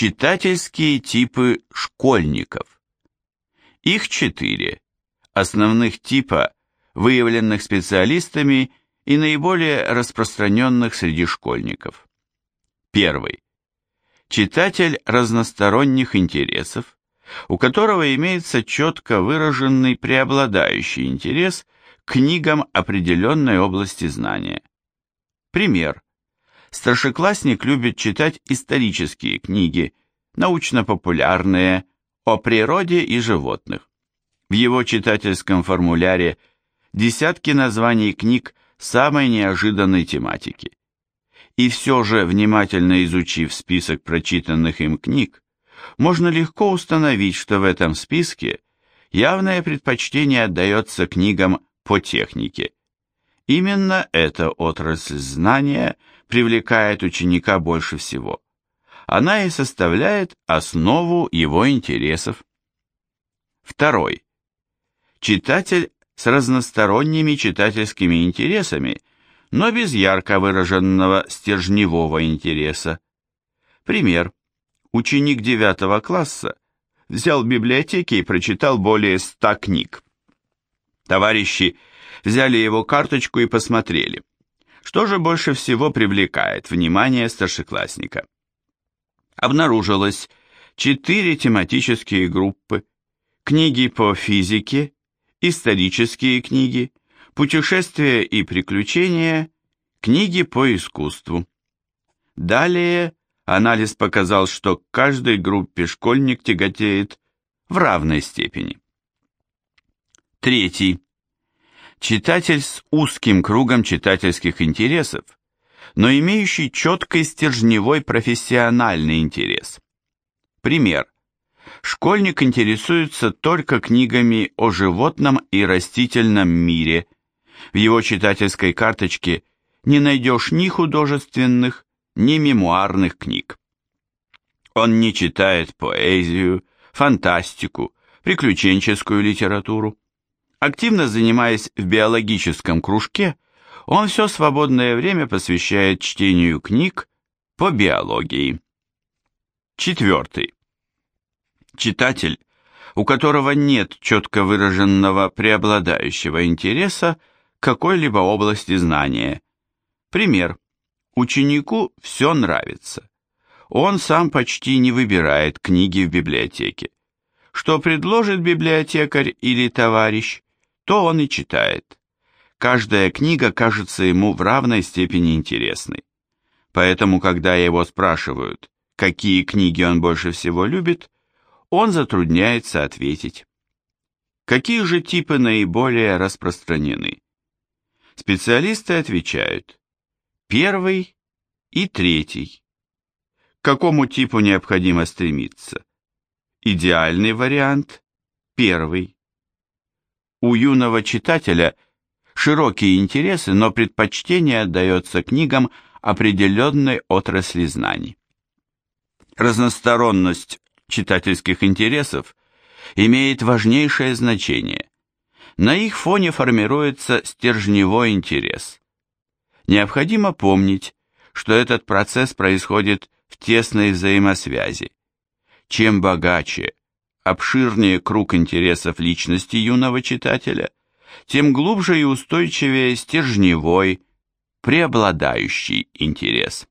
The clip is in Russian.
Читательские типы школьников. Их четыре основных типа, выявленных специалистами и наиболее распространенных среди школьников. Первый. Читатель разносторонних интересов, у которого имеется четко выраженный преобладающий интерес к книгам определенной области знания. Пример. Старшеклассник любит читать исторические книги, научно-популярные, о природе и животных. В его читательском формуляре десятки названий книг самой неожиданной тематики. И все же, внимательно изучив список прочитанных им книг, можно легко установить, что в этом списке явное предпочтение отдается книгам по технике. Именно эта отрасль знания привлекает ученика больше всего. Она и составляет основу его интересов. Второй. Читатель с разносторонними читательскими интересами, но без ярко выраженного стержневого интереса. Пример. Ученик 9 класса взял в библиотеке и прочитал более 100 книг. Товарищи взяли его карточку и посмотрели. Что же больше всего привлекает внимание старшеклассника? Обнаружилось четыре тематические группы, книги по физике, исторические книги, путешествия и приключения, книги по искусству. Далее анализ показал, что к каждой группе школьник тяготеет в равной степени. Третий. Читатель с узким кругом читательских интересов, но имеющий четкий стержневой профессиональный интерес. Пример. Школьник интересуется только книгами о животном и растительном мире. В его читательской карточке не найдешь ни художественных, ни мемуарных книг. Он не читает поэзию, фантастику, приключенческую литературу. Активно занимаясь в биологическом кружке, он все свободное время посвящает чтению книг по биологии. Четвертый. Читатель, у которого нет четко выраженного преобладающего интереса к какой-либо области знания. Пример. Ученику все нравится. Он сам почти не выбирает книги в библиотеке. Что предложит библиотекарь или товарищ, то он и читает. Каждая книга кажется ему в равной степени интересной. Поэтому, когда его спрашивают, какие книги он больше всего любит, он затрудняется ответить. Какие же типы наиболее распространены? Специалисты отвечают, первый и третий. К какому типу необходимо стремиться? Идеальный вариант – первый. У юного читателя широкие интересы, но предпочтение отдается книгам определенной отрасли знаний. Разносторонность читательских интересов имеет важнейшее значение. На их фоне формируется стержневой интерес. Необходимо помнить, что этот процесс происходит в тесной взаимосвязи. Чем богаче, обширнее круг интересов личности юного читателя, тем глубже и устойчивее стержневой, преобладающий интерес.